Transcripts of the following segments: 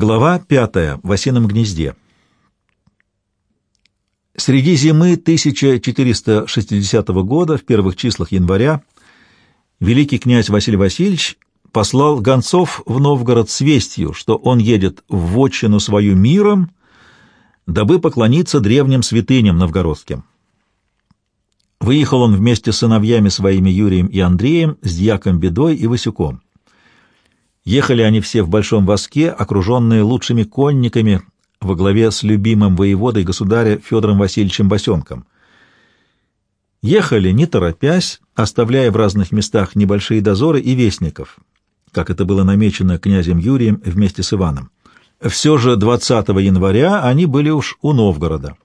Глава пятая. В осином гнезде. Среди зимы 1460 года, в первых числах января, великий князь Василий Васильевич послал гонцов в Новгород с вестью, что он едет в вотчину свою миром, дабы поклониться древним святыням новгородским. Выехал он вместе с сыновьями своими Юрием и Андреем, с дьяком Бедой и Васюком. Ехали они все в большом воске, окруженные лучшими конниками во главе с любимым воеводой государя Федором Васильевичем Босенком. Ехали, не торопясь, оставляя в разных местах небольшие дозоры и вестников, как это было намечено князем Юрием вместе с Иваном. Все же 20 января они были уж у Новгорода.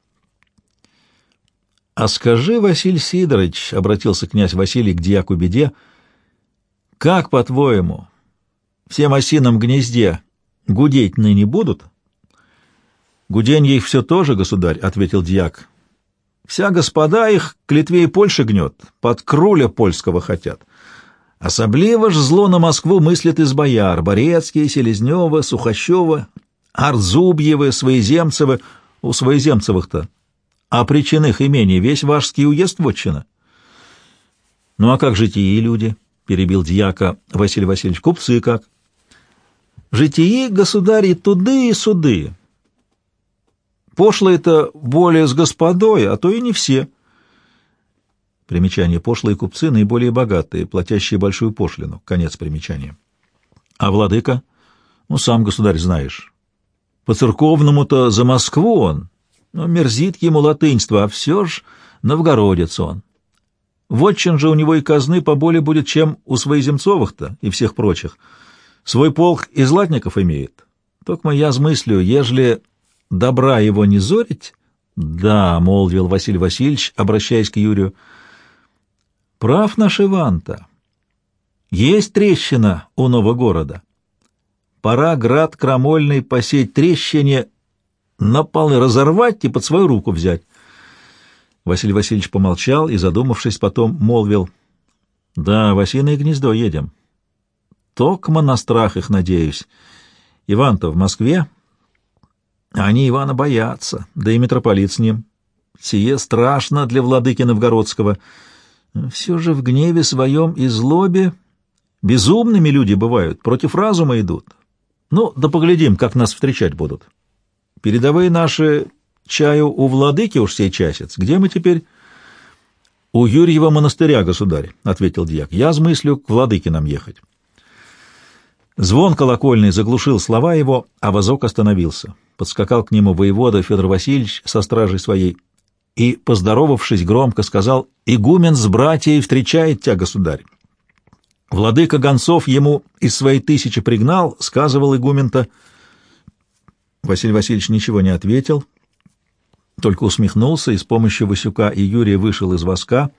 — А скажи, Василий Сидорович, — обратился князь Василий к дьяку Беде, — как, по-твоему, всем осином гнезде гудеть ныне будут? — Гуденье их все тоже, государь, — ответил дьяк. — Вся господа их к Литве и Польше гнет, под круля польского хотят. Особливо ж зло на Москву мыслят из бояр — Борецкие, Селезнева, Сухощева, Арзубьевы, Своеземцевы. У Своеземцевых-то а причинных имений весь вашский уезд вотчина. — Ну а как житии люди? — перебил дьяка Василий Васильевич. — Купцы как? Житии, государи, туды и суды. Пошлые-то более с господой, а то и не все. Примечание. Пошлые купцы наиболее богатые, платящие большую пошлину. Конец примечания. А владыка? Ну, сам, государь, знаешь. По-церковному-то за Москву он, но мерзит ему латынство, а все ж новгородец он. Вотчин же у него и казны поболее будет, чем у своеземцовых-то и всех прочих — Свой полк и златников имеет. Только я смыслю, ежели добра его не зорить... — Да, — молвил Василий Васильевич, обращаясь к Юрию. — Прав наш Иван-то. Есть трещина у нового города. Пора град крамольный посеять трещине, на полы разорвать и под свою руку взять. Василий Васильевич помолчал и, задумавшись, потом молвил. — Да, в осиное гнездо едем. — Токма на страх их надеюсь. Иван-то в Москве. Они Ивана боятся, да и митрополит с ним. Сие страшно для владыки Новгородского. Все же в гневе своем и злобе безумными люди бывают, против разума идут. Ну, да поглядим, как нас встречать будут. Передовые наши чаю у владыки уж сей часец. Где мы теперь? — У Юрьева монастыря, государь, — ответил дьяк. — Я смыслю к владыке нам ехать. Звон колокольный заглушил слова его, а возок остановился. Подскакал к нему воевода Федор Васильевич со стражей своей и, поздоровавшись, громко сказал «Игумен с братьей встречает тебя, государь». Владыка гонцов ему из своей тысячи пригнал, сказывал игумен-то. Василий Васильевич ничего не ответил, только усмехнулся и с помощью Васюка и Юрия вышел из воска.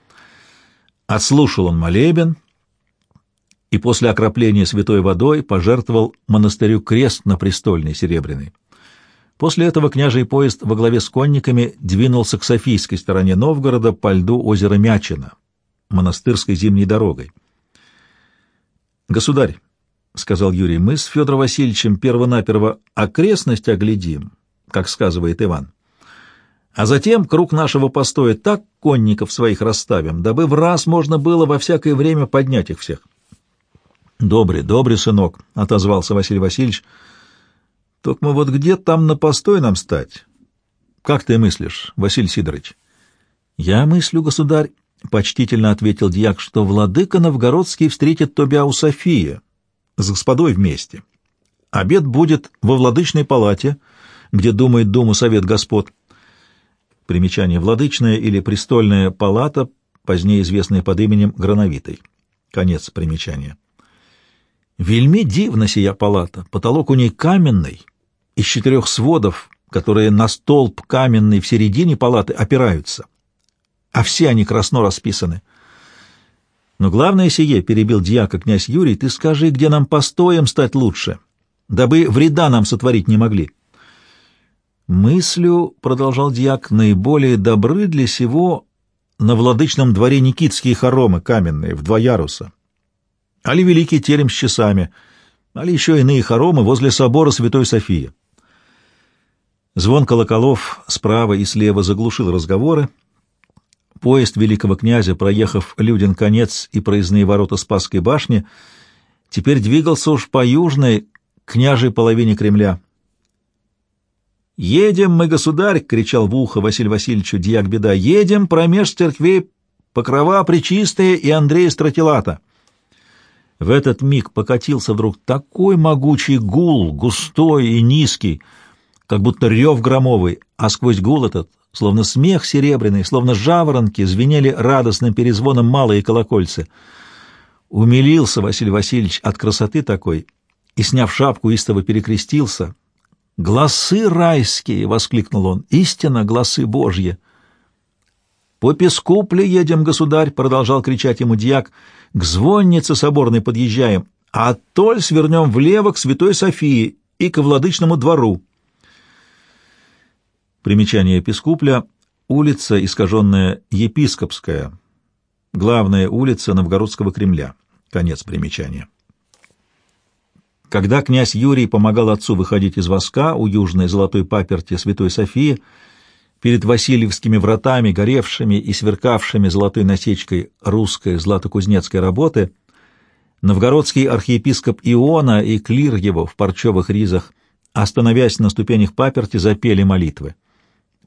Отслушал он молебен — и после окропления святой водой пожертвовал монастырю крест на престольной серебряный. После этого княжий поезд во главе с конниками двинулся к Софийской стороне Новгорода по льду озера Мячина, монастырской зимней дорогой. «Государь», — сказал Юрий, — «мы с Федором Васильевичем первонаперво окрестность оглядим, как сказывает Иван, а затем круг нашего постоя так конников своих расставим, дабы в раз можно было во всякое время поднять их всех». Добрый, добрый сынок, — отозвался Василий Васильевич. — Только мы вот где там на постой нам стать? Как ты мыслишь, Василий Сидорович? — Я мыслю, государь, — почтительно ответил дьяк, — что владыка Новгородский встретит тебя у Софии с господой вместе. Обед будет во владычной палате, где думает думу совет господ. Примечание «Владычная» или «Престольная палата», позднее известная под именем Грановитой. Конец примечания. Вельми дивна сия палата, потолок у ней каменный, из четырех сводов, которые на столб каменный в середине палаты опираются, а все они красно расписаны. Но главное сие, — перебил дьяка князь Юрий, — ты скажи, где нам постоем стать лучше, дабы вреда нам сотворить не могли. Мыслю, — продолжал дьяк, — наиболее добры для сего на владычном дворе Никитские хоромы каменные, в два яруса, али великий терем с часами, али еще иные хоромы возле собора Святой Софии. Звон колоколов справа и слева заглушил разговоры. Поезд великого князя, проехав Людин конец и проездные ворота Спасской башни, теперь двигался уж по южной, княжей половине Кремля. «Едем мы, государь!» — кричал в ухо Василий Васильевичу дьяк беда. «Едем промеж церквей Покрова Пречистая и Андрея Стратилата!» В этот миг покатился вдруг такой могучий гул, густой и низкий, как будто рев громовый, а сквозь гул этот, словно смех серебряный, словно жаворонки, звенели радостным перезвоном малые колокольцы. Умилился Василий Васильевич от красоты такой и, сняв шапку, истово перекрестился. «Гласы райские!» — воскликнул он. «Истинно, гласы Божьи!» «По песку едем, государь!» — продолжал кричать ему дьяк. «К звоннице соборной подъезжаем, а оттоль свернем влево к Святой Софии и к владычному двору». Примечание Пескупля — улица, искаженная Епископская, главная улица Новгородского Кремля. Конец примечания. Когда князь Юрий помогал отцу выходить из воска у южной золотой паперти Святой Софии, перед Васильевскими вратами, горевшими и сверкавшими золотой насечкой русской златокузнецкой работы, новгородский архиепископ Иона и клир его в парчевых ризах, остановясь на ступенях паперти, запели молитвы.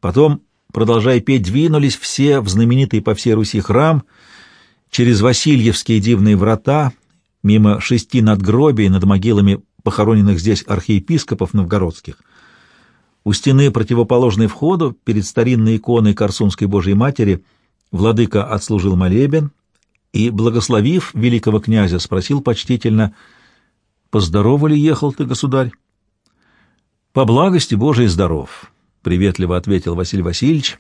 Потом, продолжая петь, двинулись все в знаменитый по всей Руси храм, через Васильевские дивные врата, мимо шести надгробий над могилами похороненных здесь архиепископов новгородских. У стены, противоположной входу, перед старинной иконой Корсунской Божьей Матери, владыка отслужил молебен и, благословив великого князя, спросил почтительно, «Поздорово ли ехал ты, государь?» «По благости Божией здоров», — приветливо ответил Василий Васильевич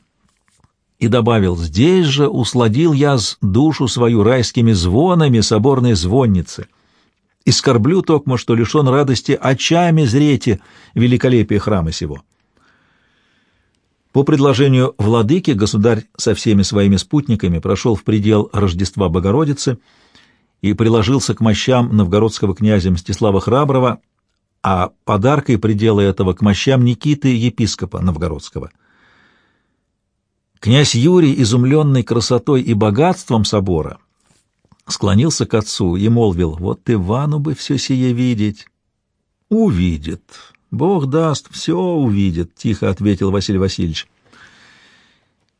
и добавил, «Здесь же усладил я душу свою райскими звонами соборной звонницы, и скорблю токмо, что лишен радости очами зрете великолепие храма сего». По предложению владыки государь со всеми своими спутниками прошел в предел Рождества Богородицы и приложился к мощам новгородского князя Мстислава Храброго, а подаркой предела этого к мощам Никиты, епископа новгородского. Князь Юрий, изумленный красотой и богатством собора, склонился к отцу и молвил, «Вот Ивану бы все сие видеть». «Увидит. Бог даст, все увидит», — тихо ответил Василий Васильевич.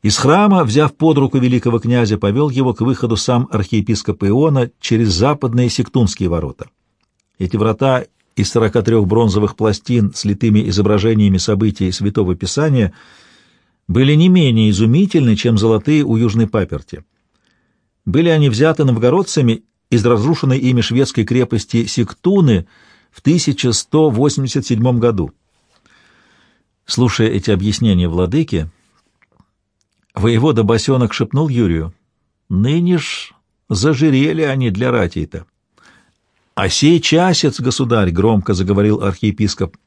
Из храма, взяв под руку великого князя, повел его к выходу сам архиепископ Иона через западные сектунские ворота. Эти врата из 43 бронзовых пластин с литыми изображениями событий Святого Писания были не менее изумительны, чем золотые у Южной Паперти. Были они взяты новгородцами из разрушенной ими шведской крепости Сектуны в 1187 году. Слушая эти объяснения владыки, воевода Босенок шепнул Юрию, «Ныне ж зажирели они для ратей-то». «А сей часец, государь!» — громко заговорил архиепископ.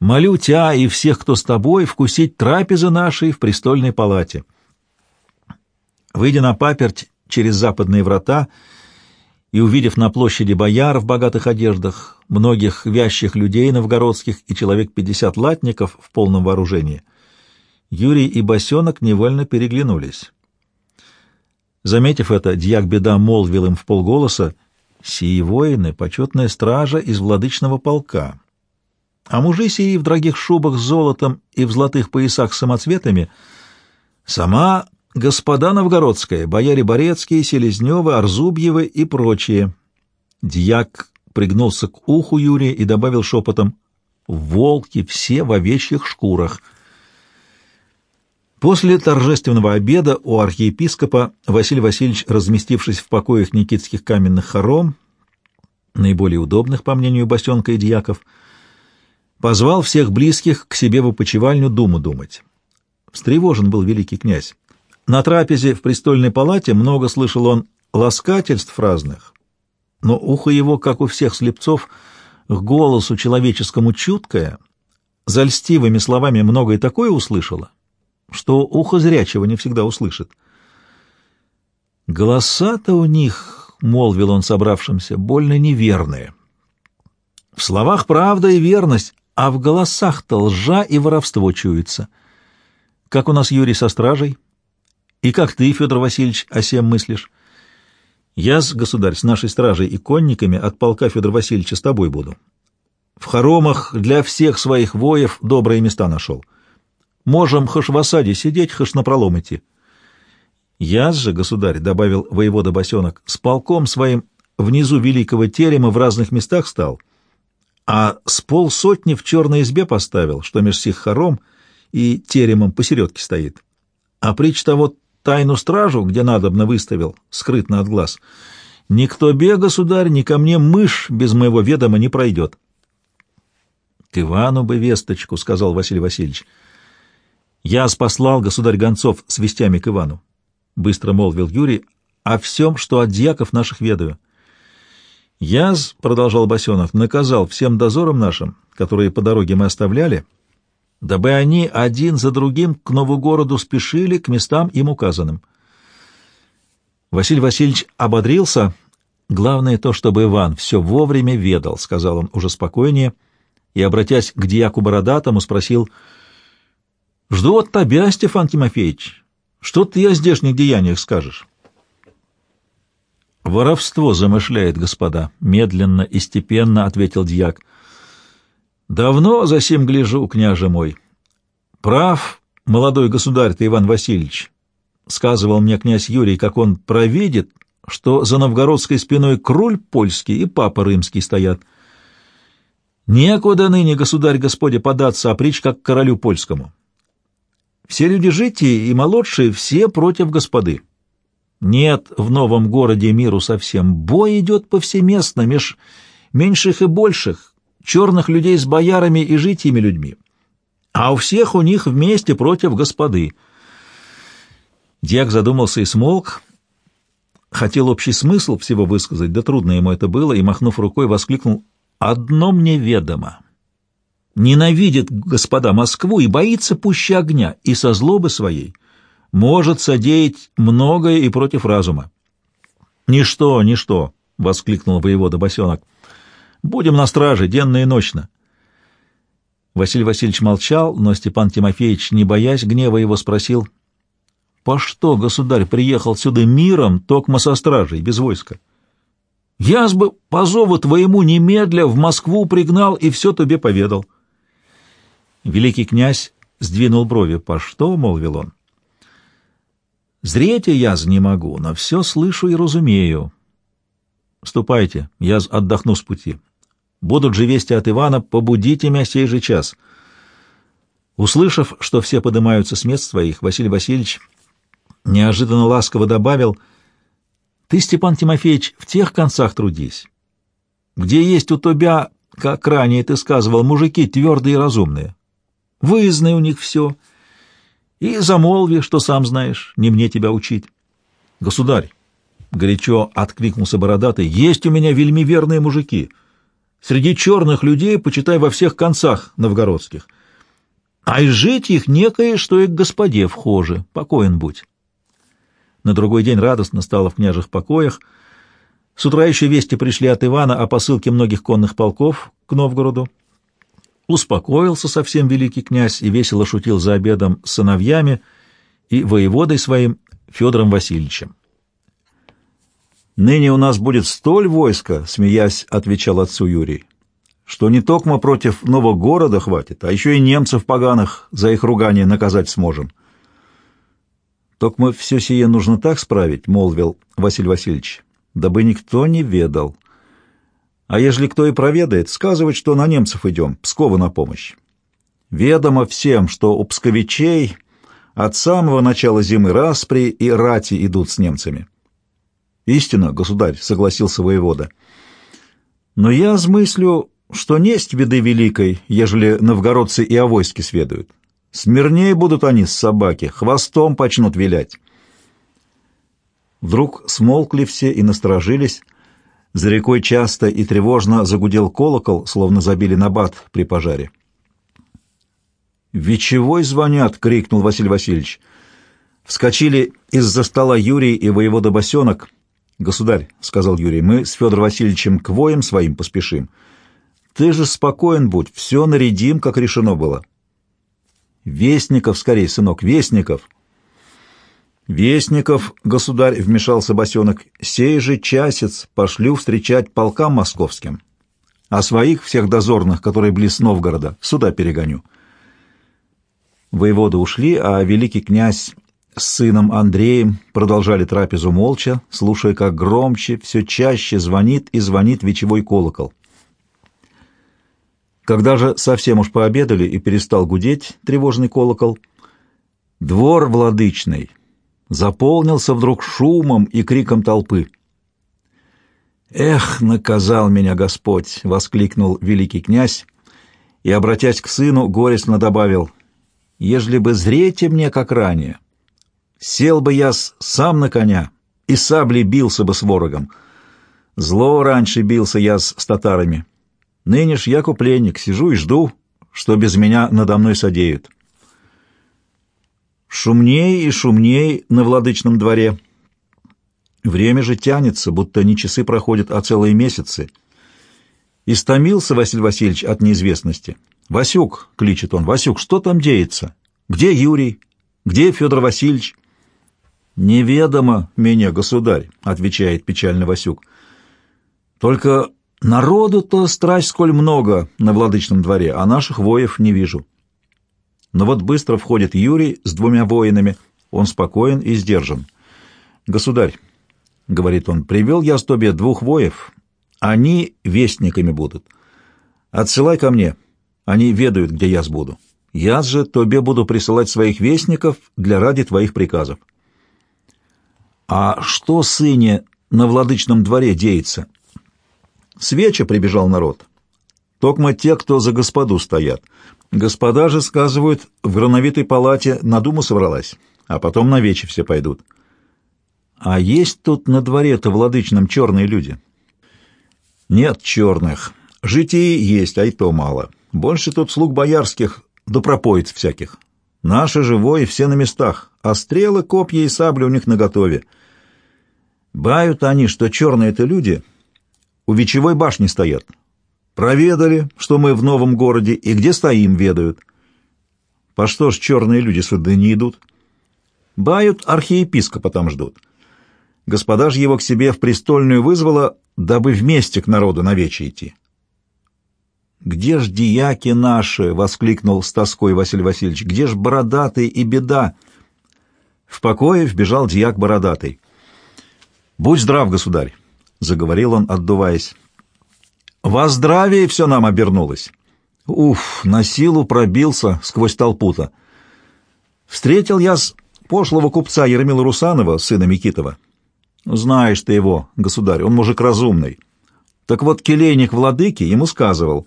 «Молю тебя и всех, кто с тобой, вкусить трапезы нашей в престольной палате». Выйдя на паперть через западные врата и увидев на площади бояр в богатых одеждах, многих вящих людей новгородских и человек пятьдесят латников в полном вооружении, Юрий и Босенок невольно переглянулись. Заметив это, дьяк Беда молвил им в полголоса — Сии воины — почетная стража из владычного полка. А мужи сии в дорогих шубах с золотом и в золотых поясах с самоцветами — сама господа новгородская, бояре Борецкие, Селезневы, Арзубьевы и прочие. Дьяк пригнулся к уху Юрия и добавил шепотом «Волки все в овечьих шкурах». После торжественного обеда у архиепископа Василий Васильевич, разместившись в покоях никитских каменных хором, наиболее удобных, по мнению Басенка и дьяков, позвал всех близких к себе в опочивальню думу думать. Встревожен был великий князь. На трапезе в престольной палате много слышал он ласкательств разных, но ухо его, как у всех слепцов, к голосу человеческому чуткое, за льстивыми словами многое такое услышало, что ухо зрячего не всегда услышит. «Голоса-то у них, — молвил он собравшимся, — больно неверные. В словах правда и верность, а в голосах-то лжа и воровство чуется. Как у нас Юрий со стражей? И как ты, Федор Васильевич, о сем мыслишь? Я, государь, с нашей стражей и конниками от полка Федора Васильевича с тобой буду. В хоромах для всех своих воев добрые места нашел. Можем хаш в осаде сидеть, хаш напролом идти. Я же, государь, — добавил воевода Босенок, — с полком своим внизу великого терема в разных местах стал, а с полсотни в черной избе поставил, что меж сих хором и теремом посередке стоит. А притч того тайну стражу, где надобно выставил, скрытно от глаз. Никто бе, государь, ни ко мне мышь без моего ведома не пройдет. — К Ивану бы весточку, — сказал Василий Васильевич. — Я спаслал, государь гонцов, с вестями к Ивану, — быстро молвил Юрий, — о всем, что от дьяков наших ведаю. Яз, — продолжал Басенов, — наказал всем дозорам нашим, которые по дороге мы оставляли, — дабы они один за другим к Новогороду спешили к местам им указанным. Василий Васильевич ободрился. Главное то, чтобы Иван все вовремя ведал, — сказал он уже спокойнее, и, обратясь к дьяку Бородатому, спросил, — Жду от тебя, Стефан Тимофеевич. Что ты о здешних деяниях скажешь? «Воровство замышляет, господа», — медленно и степенно ответил дьяк. Давно за сим гляжу, княже мой. Прав, молодой государь-то Иван Васильевич, сказывал мне князь Юрий, как он провидит, что за новгородской спиной круль польский и папа римский стоят. Некуда ныне, государь Господи, податься, а притч как королю польскому. Все люди житие и молодшие, все против господы. Нет в новом городе миру совсем. Бой идет повсеместно, меж меньших и больших, черных людей с боярами и житьями людьми, а у всех у них вместе против господы. Дьяк задумался и смолк, хотел общий смысл всего высказать, да трудно ему это было, и, махнув рукой, воскликнул «Одно мне ведомо». Ненавидит господа Москву и боится пуще огня, и со злобы своей может содеять многое и против разума. «Ничто, ничто!» — воскликнул воевода Босенок — Будем на страже, денно и ночно. Василий Васильевич молчал, но Степан Тимофеевич, не боясь гнева его, спросил, «По что, государь, приехал сюда миром, токмо со стражей, без войска? Я бы по зову твоему немедля в Москву пригнал и все тебе поведал». Великий князь сдвинул брови. «По что?» — молвил он. «Зреть я не могу, но все слышу и разумею. Ступайте, я отдохну с пути. Будут же вести от Ивана, побудите меня сей же час. Услышав, что все поднимаются с мест своих, Василий Васильевич неожиданно ласково добавил, «Ты, Степан Тимофеевич, в тех концах трудись, где есть у тебя, как ранее ты сказывал, мужики твердые и разумные. Вызнай у них все, и замолви, что сам знаешь, не мне тебя учить. Государь, — горячо откликнулся бородатый, — есть у меня вельми верные мужики. Среди черных людей, почитай, во всех концах новгородских. А и жить их некое, что и к господе вхоже, покоен будь. На другой день радостно стало в княжих покоях. С утра еще вести пришли от Ивана о посылке многих конных полков к Новгороду. Успокоился совсем великий князь и весело шутил за обедом с сыновьями и воеводой своим Федором Васильевичем. «Ныне у нас будет столь войска», — смеясь, отвечал отцу Юрий, «что не только против нового города хватит, а еще и немцев поганых за их ругание наказать сможем». «Токмо все сие нужно так справить», — молвил Василий Васильевич, «дабы никто не ведал. А ежели кто и проведает, сказывать, что на немцев идем, Пскову на помощь. Ведомо всем, что у псковичей от самого начала зимы распри и рати идут с немцами». Истина, государь, согласился воевода. Но я смыслю, что несть беды великой, ежели новгородцы и о войске сведают. Смирнее будут они с собаки, хвостом почнут вилять. Вдруг смолкли все и насторожились. За рекой часто и тревожно загудел колокол, словно забили на бат при пожаре. «Вечевой звонят!» — крикнул Василий Васильевич. Вскочили из-за стола Юрий и воевода Босенок — «Государь», — сказал Юрий, — «мы с Федором Васильевичем к воям своим поспешим. Ты же спокоен будь, все нарядим, как решено было. Вестников, скорее, сынок, вестников. Вестников, государь, вмешался босенок, сей же часец пошлю встречать полкам московским, а своих всех дозорных, которые близ Новгорода, сюда перегоню. Воеводы ушли, а великий князь с сыном Андреем продолжали трапезу молча, слушая, как громче, все чаще звонит и звонит вечевой колокол. Когда же совсем уж пообедали и перестал гудеть тревожный колокол, двор владычный заполнился вдруг шумом и криком толпы. «Эх, наказал меня Господь!» — воскликнул великий князь и, обратясь к сыну, горестно добавил, «Ежели бы зрете мне, как ранее, сел бы я сам на коня и саблей бился бы с ворогом. Зло раньше бился я с татарами, Ныне ж я купленник, сижу и жду, что без меня надо мной содеют. Шумней и шумней на владычном дворе. Время же тянется, будто не часы проходят, а целые месяцы. Истомился Василий Васильевич от неизвестности. «Васюк!» — кличет он. «Васюк, что там деется? Где Юрий? Где Федор Васильевич?» «Неведомо меня, государь», — отвечает печально Васюк. «Только Народу-то страсть сколь много на владычном дворе, а наших воев не вижу. Но вот быстро входит Юрий с двумя воинами. Он спокоен и сдержан. «Государь», — говорит он, — «привел я с тобе двух воев. Они вестниками будут. Отсылай ко мне. Они ведают, где я сбуду. Я же тебе буду присылать своих вестников для ради твоих приказов». «А что, сыне, на владычном дворе деется?» Свеча прибежал народ. Токмо те, кто за господу стоят. Господа же, сказывают, в грановитой палате на думу собралась, а потом на вече все пойдут. А есть тут на дворе-то владычном черные люди? Нет черных. Житий есть, а и то мало. Больше тут слуг боярских, да пропоиц всяких. Наши живой все на местах, а стрелы, копья и сабли у них наготове. Бают они, что черные-то люди — у Вечевой башни стоят. Проведали, что мы в новом городе, и где стоим, ведают. По что ж черные люди сюда не идут? Бают, архиепископа там ждут. Господа же его к себе в престольную вызвала, дабы вместе к народу на вече идти. «Где ж дияки наши?» — воскликнул с тоской Василий Васильевич. «Где ж бородатый и беда?» В покое вбежал дьяк бородатый. «Будь здрав, государь!» — заговорил он, отдуваясь. «Во здравии все нам обернулось. Уф, на силу пробился сквозь толпу-то. Встретил я с пошлого купца Ермила Русанова, сына Микитова. Знаешь ты его, государь, он мужик разумный. Так вот, келейник владыки ему сказывал.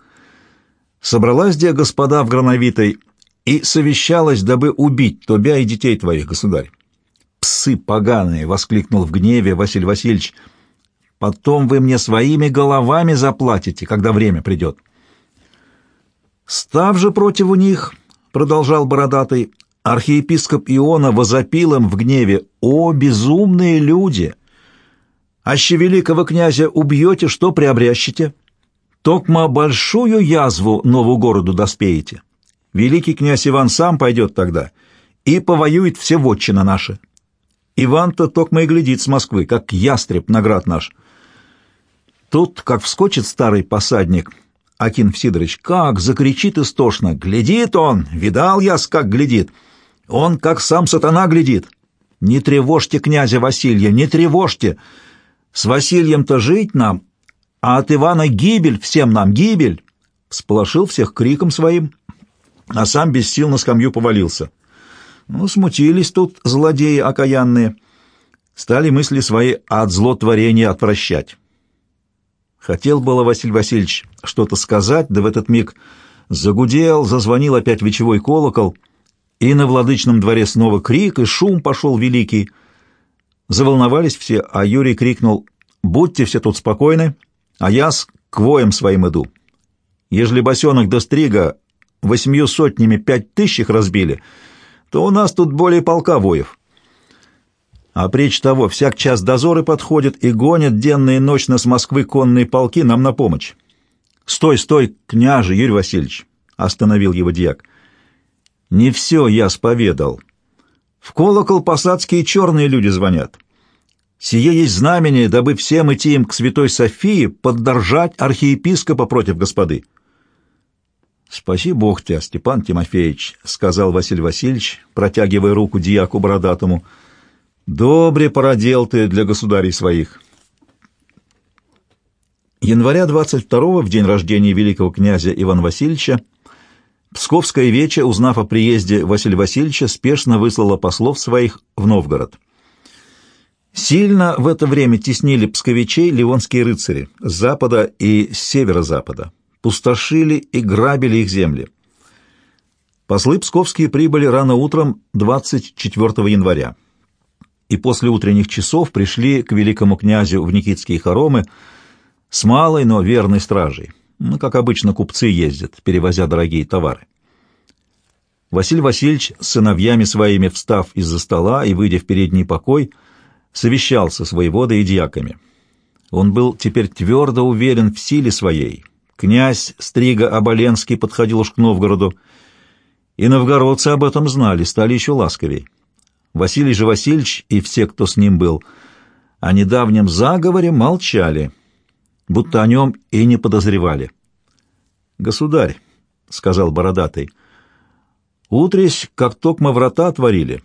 Собралась где господа в Грановитой и совещалась, дабы убить тебя и детей твоих, государь. «Псы поганые!» — воскликнул в гневе Василий Васильевич — Потом вы мне своими головами заплатите, когда время придет. Став же против них, — продолжал Бородатый, — архиепископ Иона возопил им в гневе, «О, безумные люди! Аще великого князя убьете, что приобрящите? Токма большую язву нову городу доспеете. Великий князь Иван сам пойдет тогда и повоюет все вотчина наши. Иван-то токма и глядит с Москвы, как ястреб наград наш». Тут, как вскочит старый посадник, Акин Сидорович, как закричит истошно. «Глядит он! Видал я, как глядит! Он, как сам сатана, глядит! Не тревожьте князя Василия, не тревожьте! С Васильем-то жить нам, а от Ивана гибель всем нам, гибель!» Сполошил всех криком своим, а сам без сил на скамью повалился. Ну, смутились тут злодеи окаянные, стали мысли свои от злотворения отвращать. Хотел было Василий Васильевич что-то сказать, да в этот миг загудел, зазвонил опять вечевой колокол, и на владычном дворе снова крик и шум пошел великий. Заволновались все, а Юрий крикнул «Будьте все тут спокойны, а я с квоем своим иду. Ежели босенок до стрига восьмью сотнями пять тысяч разбили, то у нас тут более полка воев». А пречь того, всяк час дозоры подходят и гонят денно и ночно с Москвы конные полки нам на помощь. Стой, стой, княже Юрий Васильевич, остановил его дьяк. Не все я споведал. В колокол посадские черные люди звонят. Сие есть знамение, дабы всем идти им к святой Софии поддержать архиепископа против господы. «Спаси Бог тебя, Степан Тимофеевич», — сказал Василий Васильевич, протягивая руку дьяку бородатому. «Добре породел ты для государей своих». Января 22-го, в день рождения великого князя Ивана Васильевича, Псковская вече, узнав о приезде Василия Васильевича, спешно выслала послов своих в Новгород. Сильно в это время теснили псковичей ливонские рыцари с запада и с северо-запада, пустошили и грабили их земли. Послы псковские прибыли рано утром 24 января и после утренних часов пришли к великому князю в Никитские хоромы с малой, но верной стражей. Ну, как обычно, купцы ездят, перевозя дорогие товары. Василий Васильевич с сыновьями своими, встав из-за стола и выйдя в передний покой, совещался с воеводой и дьяками. Он был теперь твердо уверен в силе своей. Князь Стрига Оболенский подходил уж к Новгороду, и новгородцы об этом знали, стали еще ласковей. Василий же Васильевич и все, кто с ним был, о недавнем заговоре молчали — будто о нем и не подозревали. «Государь», — сказал бородатый, — «утресь, как токмо врата отворили,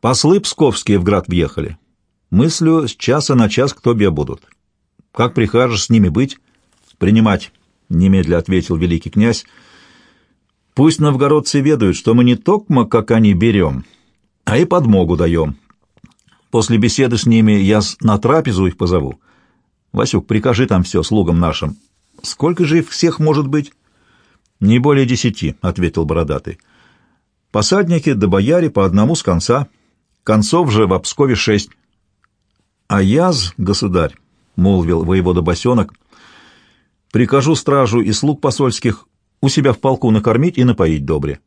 послы псковские в град въехали. Мыслю, с часа на час кто бе будут. Как прикажешь с ними быть?» «Принимать», — немедля ответил великий князь. «Пусть новгородцы ведают, что мы не токмо, как они, берем, а и подмогу даем. После беседы с ними я на трапезу их позову». Васюк, прикажи там все слугам нашим. Сколько же их всех может быть? Не более десяти, — ответил бородатый. Посадники да бояре по одному с конца. Концов же в Обскове шесть. А яз, государь, — молвил воевода Босенок, — прикажу стражу и слуг посольских у себя в полку накормить и напоить добре.